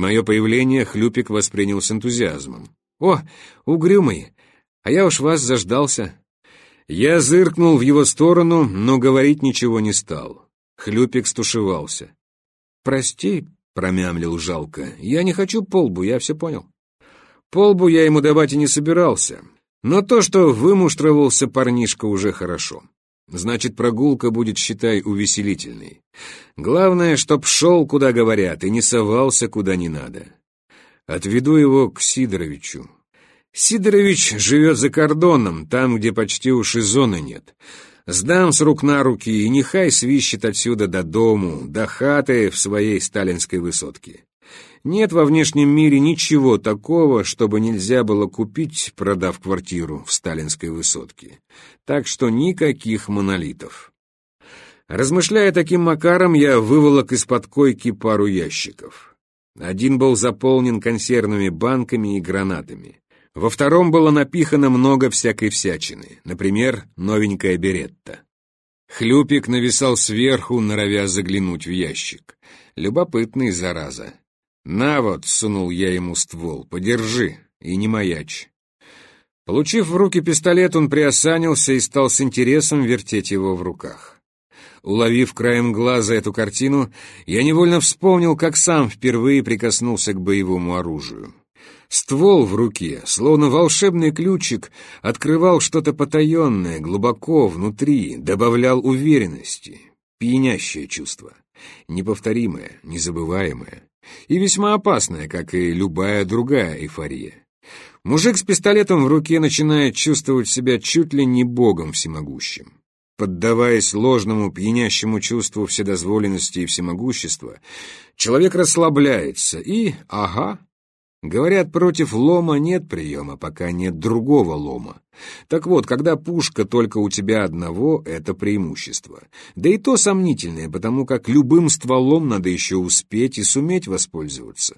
Мое появление Хлюпик воспринял с энтузиазмом. «О, угрюмый, а я уж вас заждался». Я зыркнул в его сторону, но говорить ничего не стал. Хлюпик стушевался. «Прости», — промямлил жалко, — «я не хочу полбу, я все понял». Полбу я ему давать и не собирался, но то, что вымуштровался парнишка, уже хорошо. Значит, прогулка будет, считай, увеселительной. Главное, чтоб шел, куда говорят, и не совался, куда не надо. Отведу его к Сидоровичу. Сидорович живет за кордоном, там, где почти уж и зоны нет. Сдам с рук на руки, и нехай свищет отсюда до дому, до хаты в своей сталинской высотке. Нет во внешнем мире ничего такого, чтобы нельзя было купить, продав квартиру в сталинской высотке. Так что никаких монолитов. Размышляя таким макаром, я выволок из-под койки пару ящиков. Один был заполнен консервными банками и гранатами. Во втором было напихано много всякой всячины, например, новенькая беретта. Хлюпик нависал сверху, норовя заглянуть в ящик. Любопытный, зараза. «На вот», — сунул я ему ствол, — «подержи и не маячь». Получив в руки пистолет, он приосанился и стал с интересом вертеть его в руках. Уловив краем глаза эту картину, я невольно вспомнил, как сам впервые прикоснулся к боевому оружию. Ствол в руке, словно волшебный ключик, открывал что-то потаенное, глубоко, внутри, добавлял уверенности. Пьянящее чувство. Неповторимое, незабываемое и весьма опасная, как и любая другая эйфория. Мужик с пистолетом в руке начинает чувствовать себя чуть ли не богом всемогущим. Поддаваясь ложному пьянящему чувству вседозволенности и всемогущества, человек расслабляется и, ага, Говорят, против лома нет приема, пока нет другого лома. Так вот, когда пушка только у тебя одного, это преимущество. Да и то сомнительное, потому как любым стволом надо еще успеть и суметь воспользоваться.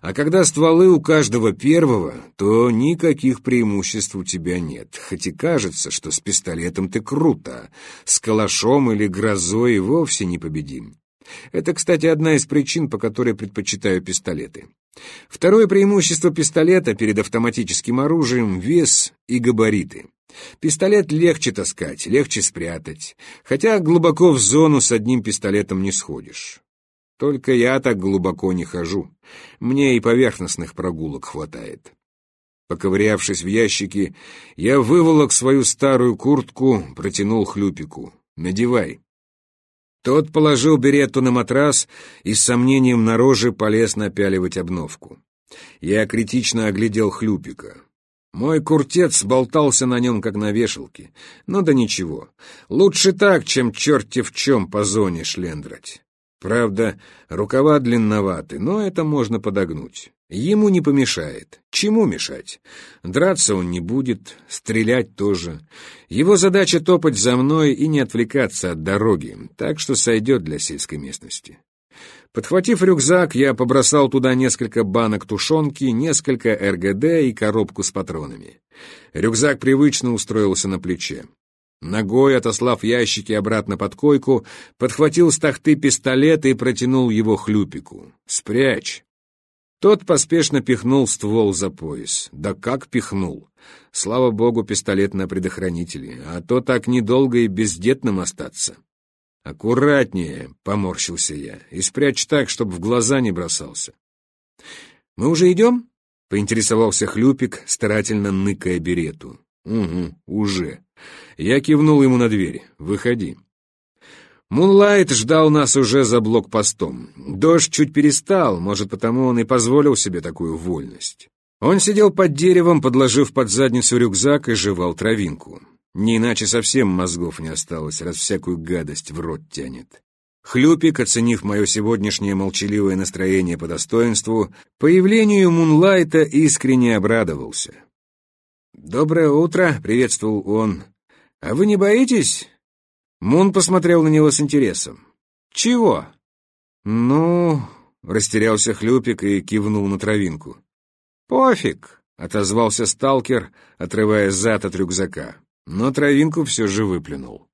А когда стволы у каждого первого, то никаких преимуществ у тебя нет. Хоть и кажется, что с пистолетом ты круто, с калашом или грозой вовсе не победим. Это, кстати, одна из причин, по которой предпочитаю пистолеты. Второе преимущество пистолета перед автоматическим оружием — вес и габариты. Пистолет легче таскать, легче спрятать, хотя глубоко в зону с одним пистолетом не сходишь. Только я так глубоко не хожу. Мне и поверхностных прогулок хватает. Поковырявшись в ящике, я выволок свою старую куртку, протянул хлюпику. «Надевай». Тот положил беретту на матрас и с сомнением на роже полез напяливать обновку. Я критично оглядел хлюпика. Мой куртец болтался на нем, как на вешалке. Но да ничего. Лучше так, чем черти в чем по зоне шлендрать. Правда, рукава длинноваты, но это можно подогнуть. Ему не помешает. Чему мешать? Драться он не будет, стрелять тоже. Его задача топать за мной и не отвлекаться от дороги, так что сойдет для сельской местности. Подхватив рюкзак, я побросал туда несколько банок тушенки, несколько РГД и коробку с патронами. Рюкзак привычно устроился на плече. Ногой, отослав ящики обратно под койку, подхватил с тахты пистолет и протянул его хлюпику. «Спрячь!» Тот поспешно пихнул ствол за пояс. Да как пихнул! Слава богу, пистолет на предохранителе, а то так недолго и бездетным остаться. «Аккуратнее!» — поморщился я. «И спрячь так, чтобы в глаза не бросался». «Мы уже идем?» — поинтересовался Хлюпик, старательно ныкая берету. «Угу, уже». Я кивнул ему на дверь. «Выходи». Мунлайт ждал нас уже за блокпостом. Дождь чуть перестал, может, потому он и позволил себе такую вольность. Он сидел под деревом, подложив под задницу рюкзак и жевал травинку. Не иначе совсем мозгов не осталось, раз всякую гадость в рот тянет. Хлюпик, оценив мое сегодняшнее молчаливое настроение по достоинству, появлению Мунлайта искренне обрадовался. «Доброе утро», — приветствовал он. «А вы не боитесь?» Мун посмотрел на него с интересом. «Чего?» «Ну...» — растерялся Хлюпик и кивнул на травинку. «Пофиг», — отозвался сталкер, отрывая зад от рюкзака, но травинку все же выплюнул.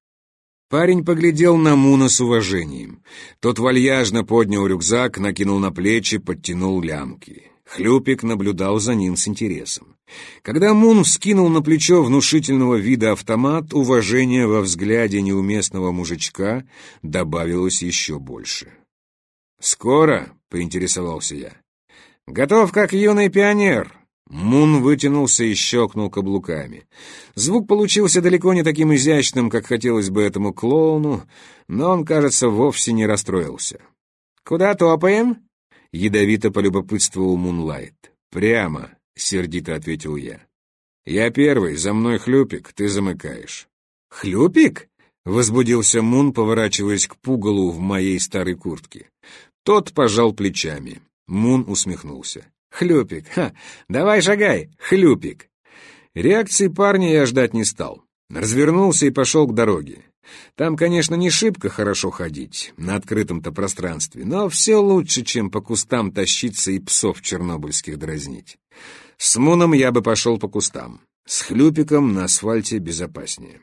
Парень поглядел на Муна с уважением. Тот вальяжно поднял рюкзак, накинул на плечи, подтянул лямки. Хлюпик наблюдал за ним с интересом. Когда Мун вскинул на плечо внушительного вида автомат, уважение во взгляде неуместного мужичка добавилось еще больше. «Скоро?» — поинтересовался я. «Готов как юный пионер», Мун вытянулся и щелкнул каблуками. Звук получился далеко не таким изящным, как хотелось бы этому клоуну, но он, кажется, вовсе не расстроился. «Куда топаем?» — ядовито полюбопытствовал Мунлайт. «Прямо», — сердито ответил я. «Я первый, за мной хлюпик, ты замыкаешь». «Хлюпик?» — возбудился Мун, поворачиваясь к пугалу в моей старой куртке. Тот пожал плечами. Мун усмехнулся. Хлюпик, ха, давай шагай, хлюпик. Реакции парня я ждать не стал. Развернулся и пошел к дороге. Там, конечно, не шибко хорошо ходить, на открытом-то пространстве, но все лучше, чем по кустам тащиться и псов чернобыльских дразнить. С Муном я бы пошел по кустам, с Хлюпиком на асфальте безопаснее.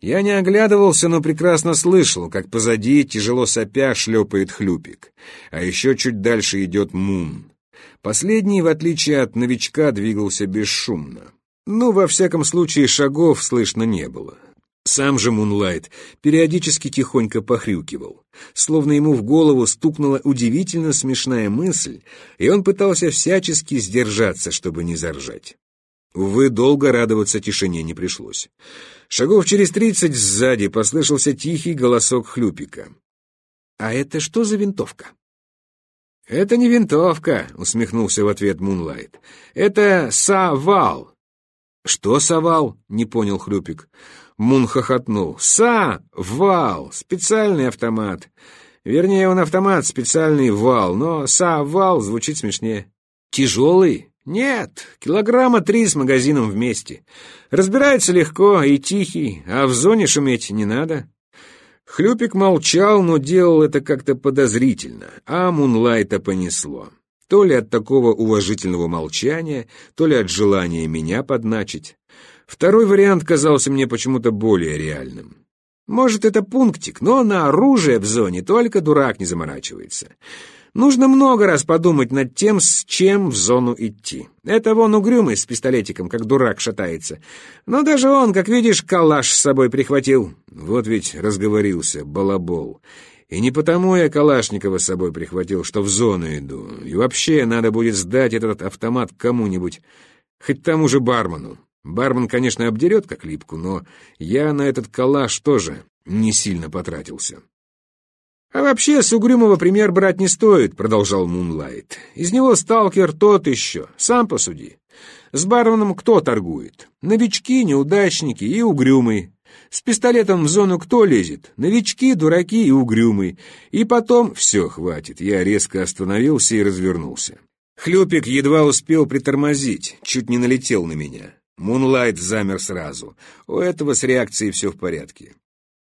Я не оглядывался, но прекрасно слышал, как позади, тяжело сопя, шлепает Хлюпик, а еще чуть дальше идет Мун. Последний, в отличие от новичка, двигался бесшумно. Но, во всяком случае, шагов слышно не было. Сам же Мунлайт периодически тихонько похрюкивал, словно ему в голову стукнула удивительно смешная мысль, и он пытался всячески сдержаться, чтобы не заржать. Увы, долго радоваться тишине не пришлось. Шагов через тридцать сзади послышался тихий голосок хлюпика. «А это что за винтовка?» «Это не винтовка», — усмехнулся в ответ Мунлайт. «Это Савал». «Что Савал?» — не понял Хрюпик. Мун хохотнул. «Са-вал! Специальный автомат. Вернее, он автомат, специальный вал, но Са-вал звучит смешнее. Тяжелый? Нет, килограмма три с магазином вместе. Разбирается легко и тихий, а в зоне шуметь не надо». Хлюпик молчал, но делал это как-то подозрительно, а Мунлайта понесло. То ли от такого уважительного молчания, то ли от желания меня подначить. Второй вариант казался мне почему-то более реальным. Может, это пунктик, но на оружие в зоне только дурак не заморачивается. Нужно много раз подумать над тем, с чем в зону идти. Это вон угрюмый с пистолетиком, как дурак шатается. Но даже он, как видишь, калаш с собой прихватил. Вот ведь разговорился, балабол. И не потому я Калашникова с собой прихватил, что в зону иду. И вообще надо будет сдать этот автомат кому-нибудь, хоть тому же бармену. Бармен, конечно, обдерет как липку, но я на этот калаш тоже не сильно потратился. «А вообще, с угрюмого пример брать не стоит», — продолжал Мунлайт. «Из него сталкер тот еще, сам посуди. С барменом кто торгует? Новички, неудачники и угрюмый. С пистолетом в зону кто лезет? Новички, дураки и угрюмый. И потом... Все, хватит. Я резко остановился и развернулся. Хлюпик едва успел притормозить, чуть не налетел на меня. Мунлайт замер сразу. У этого с реакцией все в порядке.